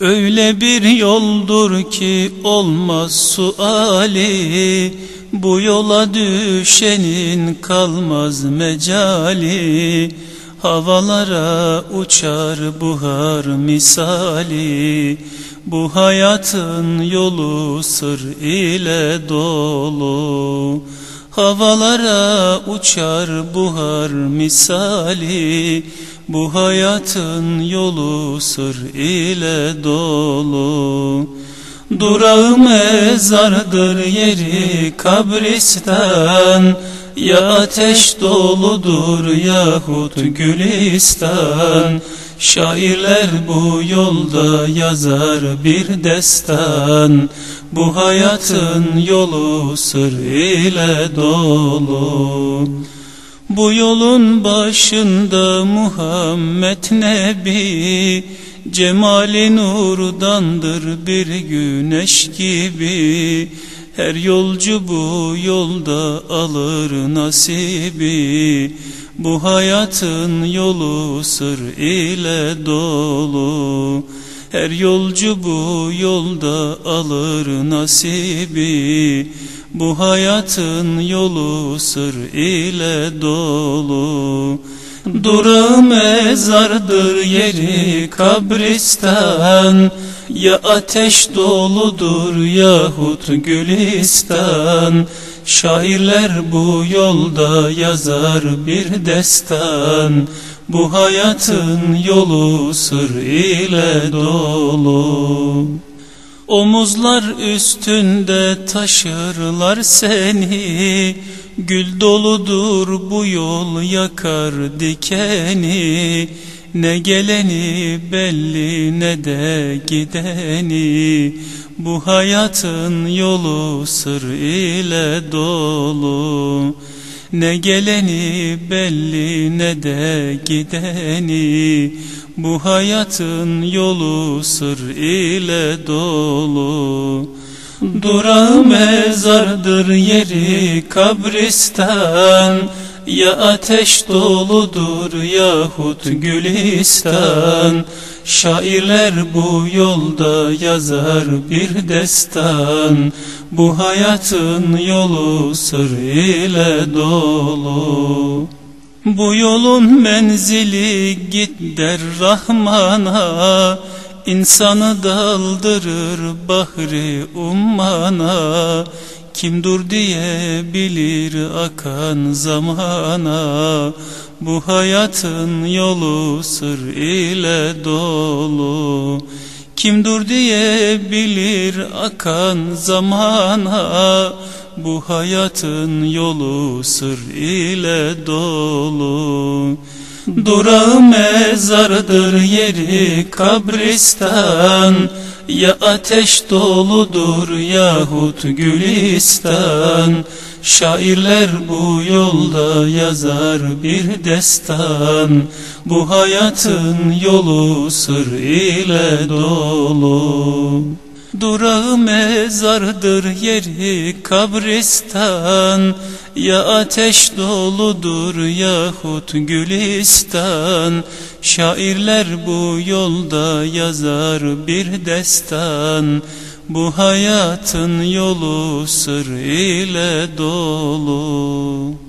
Öyle bir yoldur ki olmaz suali Bu yola düşenin kalmaz mecali. Havalara uçar buhar misali Bu hayatın yolu sır ile dolu Havalara uçar buhar misali Bu hayatın yolu sır ile dolu. Durağı mezardır yeri kabristan Ya ateş doludur yahut gülistan Şairler bu yolda yazar bir destan. Bu hayatın yolu sır ile dolu. Bu yolun başında Muhammed Nebi Cemali nurdandır bir güneş gibi. Her yolcu bu yolda alır nasibi Bu hayatın yolu sır ile dolu. Her yolcu bu yolda alır nasibi. Bu hayatın yolu sır ile dolu Durağı mezardır yeri kabristan. Ya ateş doludur yahut gülistan. Şairler bu yolda yazar bir destan. Bu hayatın yolu sır ile dolu Omuzlar üstünde taşırlar seni. Gül doludur bu yol yakar dikeni. Ne geleni belli ne de gideni. Bu hayatın yolu sır ile dolu Ne geleni belli ne de gideni. Bu hayatın yolu sır ile dolu. Durağı mezardır yeri kabristan Ya ateş doludur yahut gülistan Şairler bu yolda yazar bir destan. Bu hayatın yolu sır ile dolu. Bu yolun menzili git der Rahman'a İnsanı daldırır bahri ummana Kim dur diye bilir akan zamana. Bu hayatın yolu sır ile dolu. Kim dur diye bilir akan zamana. Bu hayatın yolu sır ile dolu. Durağı mezardır yeri kabristan Ya ateş doludur yahut gülistan Şairler bu yolda yazar bir destan. Bu hayatın yolu sır ile dolu Durağı mezardır yeri kabristan. Ya ateş doludur yahut gülistan. Şairler bu yolda yazar bir destan. Bu hayatın yolu sır ile dolu